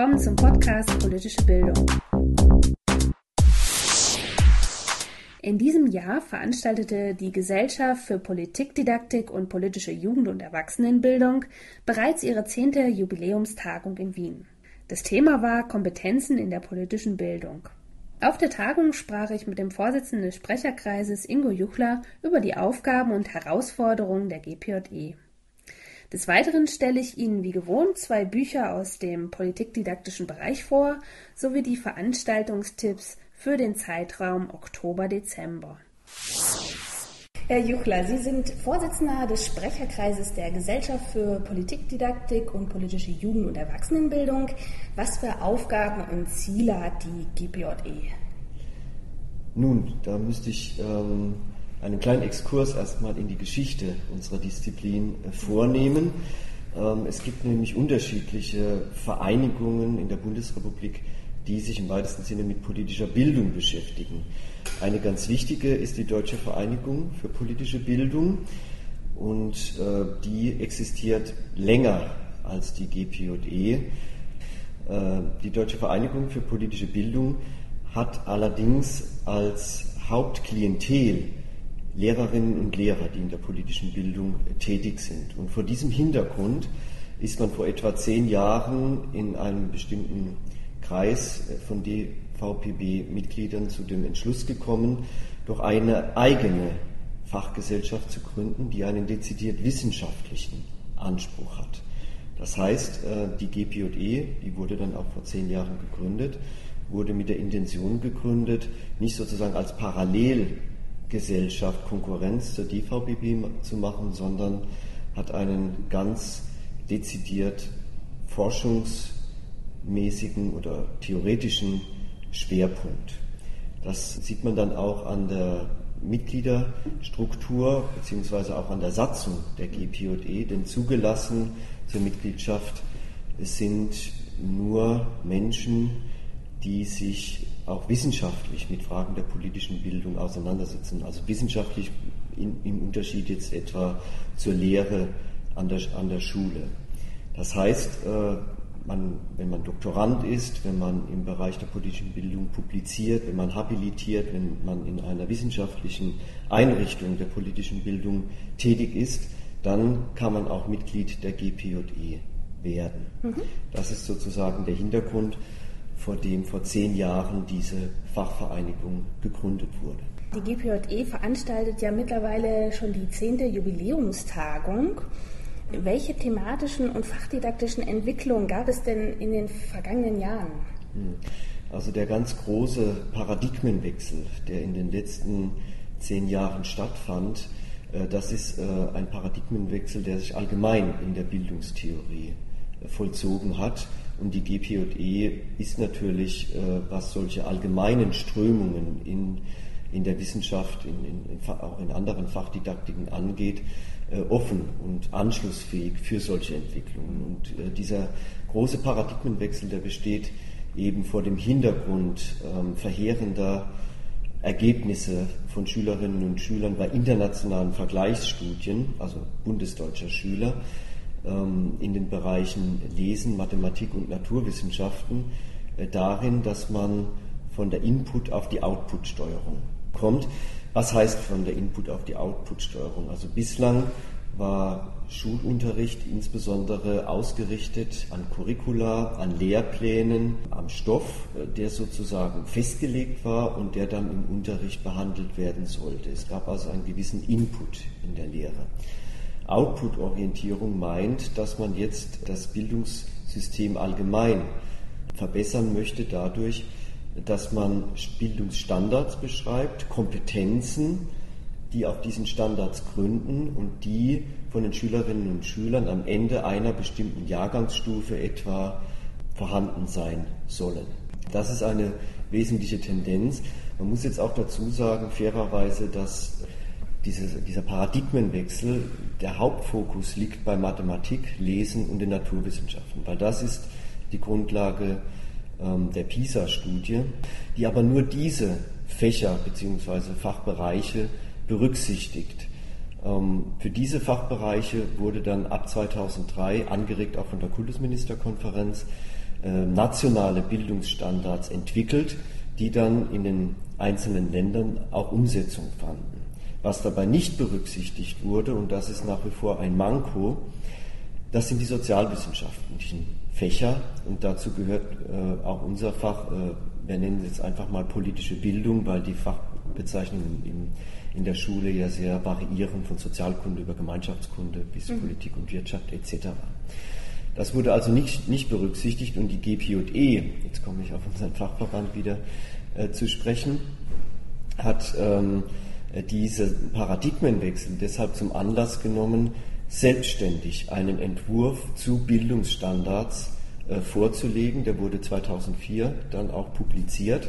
willkommen zum Podcast Politische Bildung. In diesem Jahr veranstaltete die Gesellschaft für Politikdidaktik und politische Jugend- und Erwachsenenbildung bereits ihre zehnte Jubiläumstagung in Wien. Das Thema war Kompetenzen in der politischen Bildung. Auf der Tagung sprach ich mit dem Vorsitzenden des Sprecherkreises Ingo Juchler über die Aufgaben und Herausforderungen der GPJE. Des Weiteren stelle ich Ihnen wie gewohnt zwei Bücher aus dem politikdidaktischen Bereich vor, sowie die Veranstaltungstipps für den Zeitraum Oktober-Dezember. Herr Juchler, Sie sind Vorsitzender des Sprecherkreises der Gesellschaft für Politikdidaktik und politische Jugend- und Erwachsenenbildung. Was für Aufgaben und Ziele hat die GPJE? Nun, da müsste ich ähm, einen kleinen Exkurs erstmal in die Geschichte unserer Disziplin äh, vornehmen. Ähm, es gibt nämlich unterschiedliche Vereinigungen in der Bundesrepublik, die sich im weitesten Sinne mit politischer Bildung beschäftigen. Eine ganz wichtige ist die Deutsche Vereinigung für politische Bildung und äh, die existiert länger als die GPJE. Äh, die Deutsche Vereinigung für politische Bildung hat allerdings als Hauptklientel Lehrerinnen und Lehrer, die in der politischen Bildung tätig sind. Und vor diesem Hintergrund ist man vor etwa zehn Jahren in einem bestimmten Kreis von DVPB-Mitgliedern zu dem Entschluss gekommen, doch eine eigene Fachgesellschaft zu gründen, die einen dezidiert wissenschaftlichen Anspruch hat. Das heißt, äh, die GPJE, die wurde dann auch vor zehn Jahren gegründet, wurde mit der Intention gegründet, nicht sozusagen als Parallel Gesellschaft Konkurrenz zur DVBB zu machen, sondern hat einen ganz dezidiert forschungsmäßigen oder theoretischen Schwerpunkt. Das sieht man dann auch an der Mitgliederstruktur beziehungsweise auch an der Satzung der GPJE, denn zugelassen zur Mitgliedschaft sind nur Menschen, die sich auch wissenschaftlich mit Fragen der politischen Bildung auseinandersetzen. Also wissenschaftlich in, im Unterschied jetzt etwa zur Lehre an der, an der Schule. Das heißt, äh, man, wenn man Doktorand ist, wenn man im Bereich der politischen Bildung publiziert, wenn man habilitiert, wenn man in einer wissenschaftlichen Einrichtung der politischen Bildung tätig ist, dann kann man auch Mitglied der GPJE werden. Mhm. Das ist sozusagen der Hintergrund vor dem vor zehn Jahren diese Fachvereinigung gegründet wurde. Die GPJE veranstaltet ja mittlerweile schon die zehnte Jubiläumstagung. Welche thematischen und fachdidaktischen Entwicklungen gab es denn in den vergangenen Jahren? Hm. Also der ganz große Paradigmenwechsel, der in den letzten zehn Jahren stattfand, äh, das ist äh, ein Paradigmenwechsel, der sich allgemein in der Bildungstheorie äh, vollzogen hat. Und die GPJE ist natürlich, äh, was solche allgemeinen Strömungen in, in der Wissenschaft, in, in, auch in anderen Fachdidaktiken angeht, äh, offen und anschlussfähig für solche Entwicklungen. Und äh, dieser große Paradigmenwechsel, der besteht eben vor dem Hintergrund ähm, verheerender Ergebnisse von Schülerinnen und Schülern bei internationalen Vergleichsstudien, also bundesdeutscher Schüler, in den Bereichen Lesen, Mathematik und Naturwissenschaften äh, darin, dass man von der Input auf die Output-Steuerung kommt. Was heißt von der Input auf die Output-Steuerung? Also bislang war Schulunterricht insbesondere ausgerichtet an Curricula, an Lehrplänen, am Stoff, äh, der sozusagen festgelegt war und der dann im Unterricht behandelt werden sollte. Es gab also einen gewissen Input in der Lehre. Output-Orientierung meint, dass man jetzt das Bildungssystem allgemein verbessern möchte dadurch, dass man Bildungsstandards beschreibt, Kompetenzen, die auf diesen Standards gründen und die von den Schülerinnen und Schülern am Ende einer bestimmten Jahrgangsstufe etwa vorhanden sein sollen. Das ist eine wesentliche Tendenz. Man muss jetzt auch dazu sagen, fairerweise, dass diese, dieser Paradigmenwechsel, der Hauptfokus liegt bei Mathematik, Lesen und den Naturwissenschaften, weil das ist die Grundlage ähm, der PISA-Studie, die aber nur diese Fächer bzw. Fachbereiche berücksichtigt. Ähm, für diese Fachbereiche wurde dann ab 2003, angeregt auch von der Kultusministerkonferenz, nationale Bildungsstandards entwickelt, die dann in den einzelnen Ländern auch Umsetzung fanden. Was dabei nicht berücksichtigt wurde, und das ist nach wie vor ein Manko, das sind die sozialwissenschaftlichen Fächer und dazu gehört äh, auch unser Fach, äh, wir nennen es jetzt einfach mal politische Bildung, weil die Fachbezeichnungen in, in der Schule ja sehr variieren von Sozialkunde über Gemeinschaftskunde bis mhm. Politik und Wirtschaft etc. Das wurde also nicht, nicht berücksichtigt und die GPJE, jetzt komme ich auf unseren Fachverband wieder äh, zu sprechen, hat ähm, diesen Paradigmenwechsel deshalb zum Anlass genommen, selbstständig einen Entwurf zu Bildungsstandards äh, vorzulegen. Der wurde 2004 dann auch publiziert.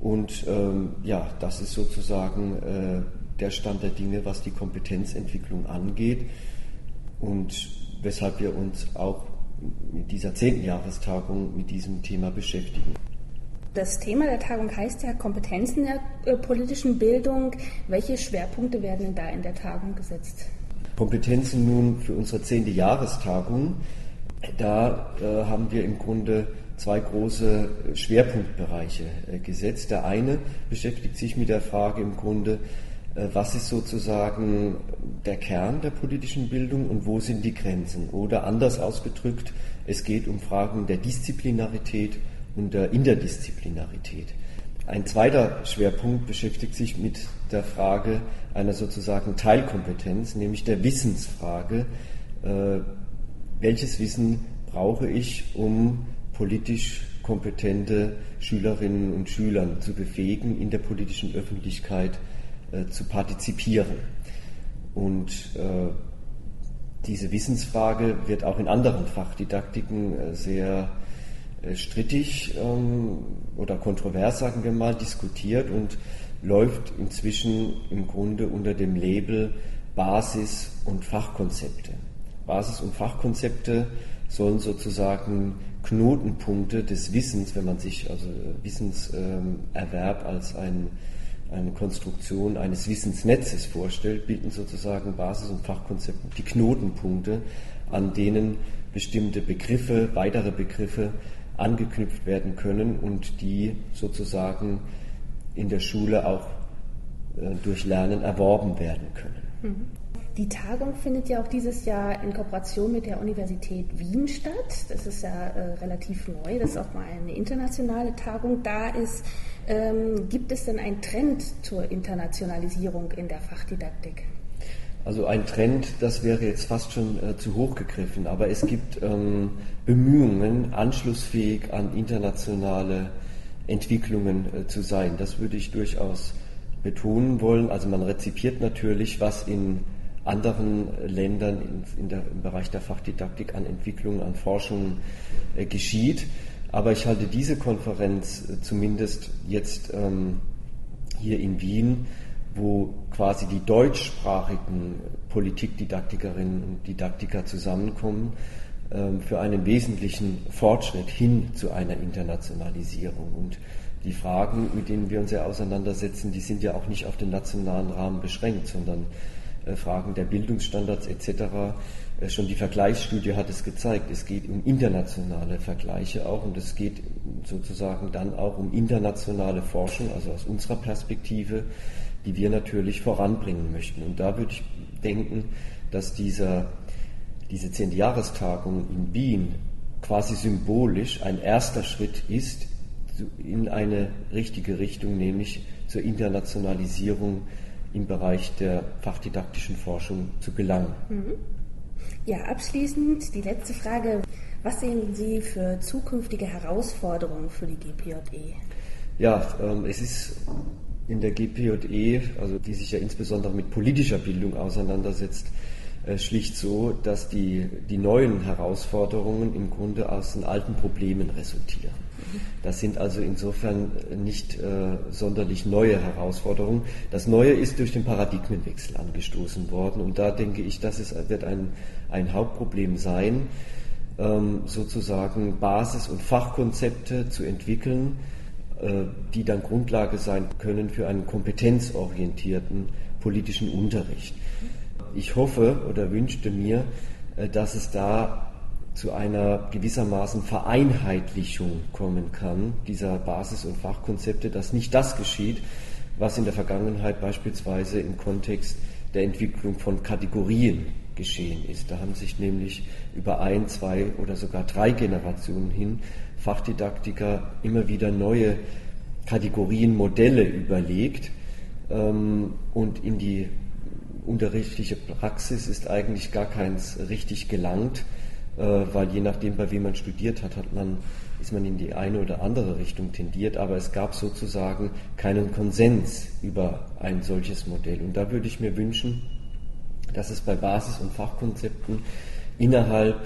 Und ähm, ja, das ist sozusagen äh, der Stand der Dinge, was die Kompetenzentwicklung angeht und weshalb wir uns auch mit dieser zehnten Jahrestagung mit diesem Thema beschäftigen. Das Thema der Tagung heißt ja Kompetenzen der äh, politischen Bildung. Welche Schwerpunkte werden da in der Tagung gesetzt? Kompetenzen nun für unsere zehnte Jahrestagung. Da äh, haben wir im Grunde zwei große Schwerpunktbereiche äh, gesetzt. Der eine beschäftigt sich mit der Frage im Grunde, äh, was ist sozusagen der Kern der politischen Bildung und wo sind die Grenzen? Oder anders ausgedrückt, es geht um Fragen der Disziplinarität und der Interdisziplinarität. Ein zweiter Schwerpunkt beschäftigt sich mit der Frage einer sozusagen Teilkompetenz, nämlich der Wissensfrage. Äh, welches Wissen brauche ich, um politisch kompetente Schülerinnen und Schüler zu befähigen, in der politischen Öffentlichkeit äh, zu partizipieren? Und äh, diese Wissensfrage wird auch in anderen Fachdidaktiken sehr strittig ähm, oder kontrovers, sagen wir mal, diskutiert und läuft inzwischen im Grunde unter dem Label Basis- und Fachkonzepte. Basis- und Fachkonzepte sollen sozusagen Knotenpunkte des Wissens, wenn man sich also Wissenserwerb ähm, als ein, eine Konstruktion eines Wissensnetzes vorstellt, bilden sozusagen Basis- und Fachkonzepte die Knotenpunkte, an denen bestimmte Begriffe, weitere Begriffe angeknüpft werden können und die sozusagen in der Schule auch äh, durch Lernen erworben werden können. Mhm. Die Tagung findet ja auch dieses Jahr in Kooperation mit der Universität Wien statt. Das ist ja äh, relativ neu, dass auch mal eine internationale Tagung da ist. Ähm, gibt es denn einen Trend zur Internationalisierung in der Fachdidaktik? Also ein Trend, das wäre jetzt fast schon äh, zu hoch gegriffen, aber es gibt ähm, Bemühungen, anschlussfähig an internationale Entwicklungen äh, zu sein. Das würde ich durchaus betonen wollen. Also man rezipiert natürlich, was in anderen Ländern in, in der, im Bereich der Fachdidaktik an Entwicklungen, an Forschung äh, geschieht. Aber ich halte diese Konferenz äh, zumindest jetzt ähm, hier in Wien wo quasi die deutschsprachigen Politikdidaktikerinnen und Didaktiker zusammenkommen, ähm, für einen wesentlichen Fortschritt hin zu einer Internationalisierung. Und die Fragen, mit denen wir uns ja auseinandersetzen, die sind ja auch nicht auf den nationalen Rahmen beschränkt, sondern äh, Fragen der Bildungsstandards etc. Äh, schon die Vergleichsstudie hat es gezeigt, es geht um internationale Vergleiche auch und es geht sozusagen dann auch um internationale Forschung, also aus unserer Perspektive die wir natürlich voranbringen möchten. Und da würde ich denken, dass dieser, diese zehnte Jahrestagung in Wien quasi symbolisch ein erster Schritt ist in eine richtige Richtung, nämlich zur Internationalisierung im Bereich der fachdidaktischen Forschung zu gelangen. Mhm. Ja, abschließend die letzte Frage. Was sehen Sie für zukünftige Herausforderungen für die GPJE? Ja, ähm, es ist in der GPJE, also die sich ja insbesondere mit politischer Bildung auseinandersetzt, äh, schlicht so, dass die, die neuen Herausforderungen im Grunde aus den alten Problemen resultieren. Das sind also insofern nicht äh, sonderlich neue Herausforderungen. Das Neue ist durch den Paradigmenwechsel angestoßen worden und da denke ich, das ist, wird ein, ein Hauptproblem sein, ähm, sozusagen Basis- und Fachkonzepte zu entwickeln, die dann Grundlage sein können für einen kompetenzorientierten politischen Unterricht. Ich hoffe oder wünschte mir, äh, dass es da zu einer gewissermaßen Vereinheitlichung kommen kann, dieser Basis- und Fachkonzepte, dass nicht das geschieht, was in der Vergangenheit beispielsweise im Kontext der Entwicklung von Kategorien geschehen ist. Da haben sich nämlich über ein, zwei oder sogar drei Generationen hin Fachdidaktiker immer wieder neue Kategorien, Modelle überlegt ähm, und in die unterrichtliche Praxis ist eigentlich gar keins richtig gelangt, äh, weil je nachdem, bei wem man studiert hat, hat man, ist man in die eine oder andere Richtung tendiert, aber es gab sozusagen keinen Konsens über ein solches Modell. Und da würde ich mir wünschen, dass es bei Basis- und Fachkonzepten innerhalb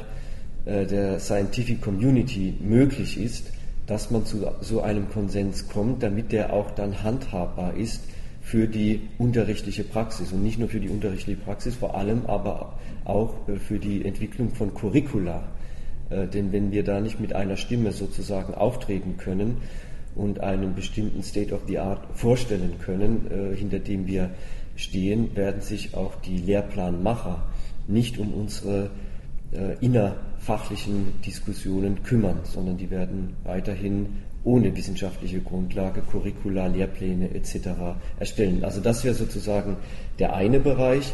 äh, der Scientific Community möglich ist, dass man zu so einem Konsens kommt, damit der auch dann handhabbar ist für die unterrichtliche Praxis und nicht nur für die unterrichtliche Praxis, vor allem aber auch äh, für die Entwicklung von Curricula. Äh, denn wenn wir da nicht mit einer Stimme sozusagen auftreten können und einen bestimmten State of the Art vorstellen können, hinter dem wir stehen, werden sich auch die Lehrplanmacher nicht um unsere äh, innerfachlichen Diskussionen kümmern, sondern die werden weiterhin ohne wissenschaftliche Grundlage Curricula, Lehrpläne etc. erstellen. Also das wäre sozusagen der eine Bereich.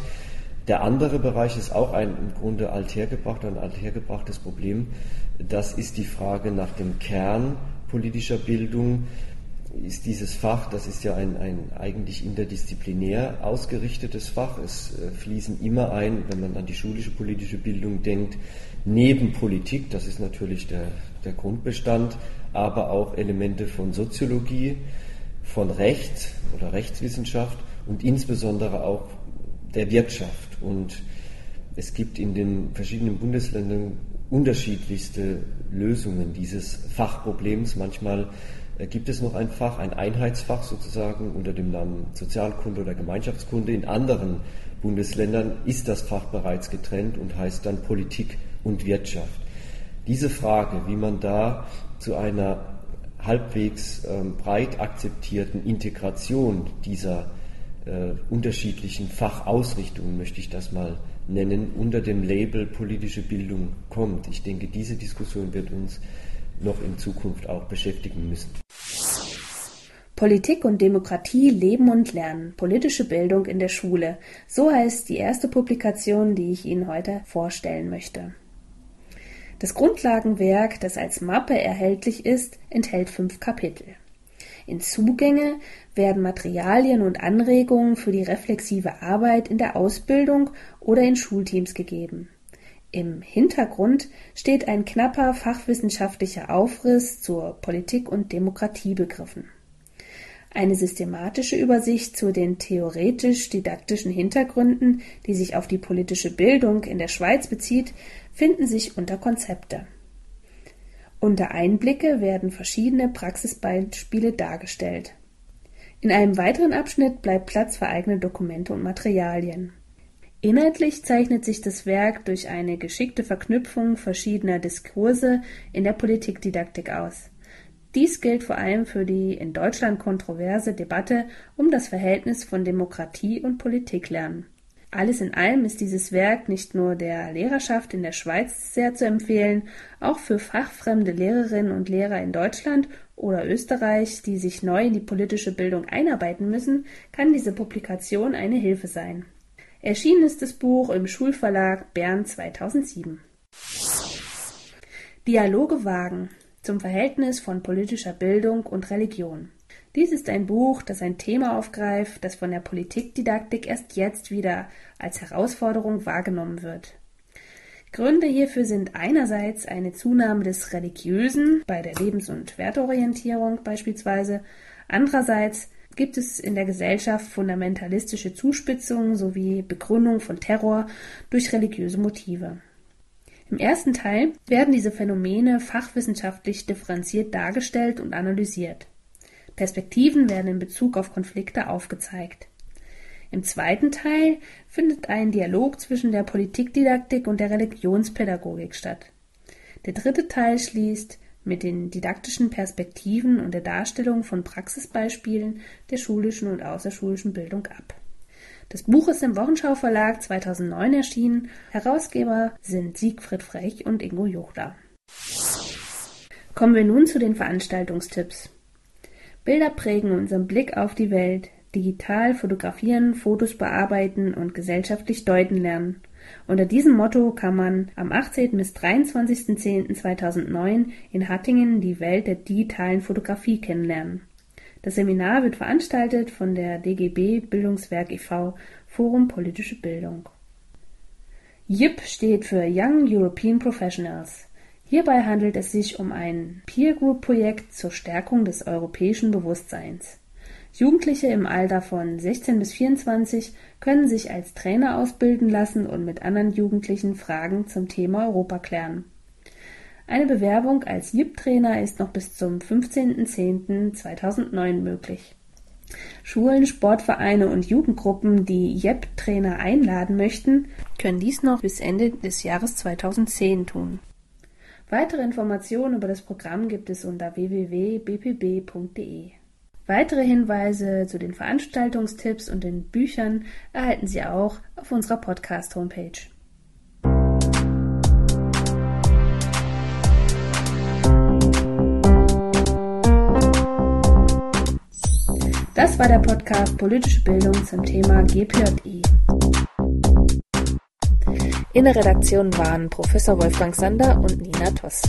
Der andere Bereich ist auch ein im Grunde althergebrachter, ein althergebrachtes Problem. Das ist die Frage nach dem Kern politischer Bildung ist dieses Fach, das ist ja ein, ein eigentlich interdisziplinär ausgerichtetes Fach. Es äh, fließen immer ein, wenn man an die schulische politische Bildung denkt, neben Politik, das ist natürlich der, der Grundbestand, aber auch Elemente von Soziologie, von Recht oder Rechtswissenschaft und insbesondere auch der Wirtschaft. Und es gibt in den verschiedenen Bundesländern unterschiedlichste Lösungen dieses Fachproblems. Manchmal gibt es noch ein Fach, ein Einheitsfach sozusagen unter dem Namen Sozialkunde oder Gemeinschaftskunde. In anderen Bundesländern ist das Fach bereits getrennt und heißt dann Politik und Wirtschaft. Diese Frage, wie man da zu einer halbwegs ähm, breit akzeptierten Integration dieser äh, unterschiedlichen Fachausrichtungen, möchte ich das mal nennen, unter dem Label politische Bildung kommt. Ich denke, diese Diskussion wird uns noch in Zukunft auch beschäftigen müssen. Politik und Demokratie leben und lernen. Politische Bildung in der Schule. So heißt die erste Publikation, die ich Ihnen heute vorstellen möchte. Das Grundlagenwerk, das als Mappe erhältlich ist, enthält fünf Kapitel. In Zugänge werden Materialien und Anregungen für die reflexive Arbeit in der Ausbildung oder in Schulteams gegeben. Im Hintergrund steht ein knapper fachwissenschaftlicher Aufriss zur Politik und Demokratiebegriffen. Eine systematische Übersicht zu den theoretisch-didaktischen Hintergründen, die sich auf die politische Bildung in der Schweiz bezieht, finden sich unter Konzepte. Unter Einblicke werden verschiedene Praxisbeispiele dargestellt. In einem weiteren Abschnitt bleibt Platz für eigene Dokumente und Materialien. Inhaltlich zeichnet sich das Werk durch eine geschickte Verknüpfung verschiedener Diskurse in der Politikdidaktik aus. Dies gilt vor allem für die in Deutschland kontroverse Debatte um das Verhältnis von Demokratie und Politiklernen. Alles in allem ist dieses Werk nicht nur der Lehrerschaft in der Schweiz sehr zu empfehlen, auch für fachfremde Lehrerinnen und Lehrer in Deutschland oder Österreich, die sich neu in die politische Bildung einarbeiten müssen, kann diese Publikation eine Hilfe sein. Erschienen ist das Buch im Schulverlag Bern 2007. Dialoge wagen zum Verhältnis von politischer Bildung und Religion. Dies ist ein Buch, das ein Thema aufgreift, das von der Politikdidaktik erst jetzt wieder als Herausforderung wahrgenommen wird. Gründe hierfür sind einerseits eine Zunahme des Religiösen bei der Lebens- und Wertorientierung beispielsweise, andererseits gibt es in der Gesellschaft fundamentalistische Zuspitzungen sowie Begründung von Terror durch religiöse Motive. Im ersten Teil werden diese Phänomene fachwissenschaftlich differenziert dargestellt und analysiert. Perspektiven werden in Bezug auf Konflikte aufgezeigt. Im zweiten Teil findet ein Dialog zwischen der Politikdidaktik und der Religionspädagogik statt. Der dritte Teil schließt mit den didaktischen Perspektiven und der Darstellung von Praxisbeispielen der schulischen und außerschulischen Bildung ab. Das Buch ist im Wochenschau Verlag 2009 erschienen. Herausgeber sind Siegfried Frech und Ingo Juchler. Kommen wir nun zu den Veranstaltungstipps. Bilder prägen unseren Blick auf die Welt. Digital fotografieren, Fotos bearbeiten und gesellschaftlich deuten lernen. Unter diesem Motto kann man am 18. bis 23.10.2009 in Hattingen die Welt der digitalen Fotografie kennenlernen. Das Seminar wird veranstaltet von der DGB Bildungswerk e.V. Forum Politische Bildung. YIP steht für Young European Professionals. Hierbei handelt es sich um ein Peer-Group-Projekt zur Stärkung des europäischen Bewusstseins. Jugendliche im Alter von 16 bis 24 können sich als Trainer ausbilden lassen und mit anderen Jugendlichen Fragen zum Thema Europa klären. Eine Bewerbung als JIP-Trainer ist noch bis zum 15.10.2009 möglich. Schulen, Sportvereine und Jugendgruppen, die JEP-Trainer einladen möchten, können dies noch bis Ende des Jahres 2010 tun. Weitere Informationen über das Programm gibt es unter www.bpb.de. Weitere Hinweise zu den Veranstaltungstipps und den Büchern erhalten Sie auch auf unserer Podcast-Homepage. Das war der Podcast Politische Bildung zum Thema GPJI. In der Redaktion waren Professor Wolfgang Sander und Nina Toss.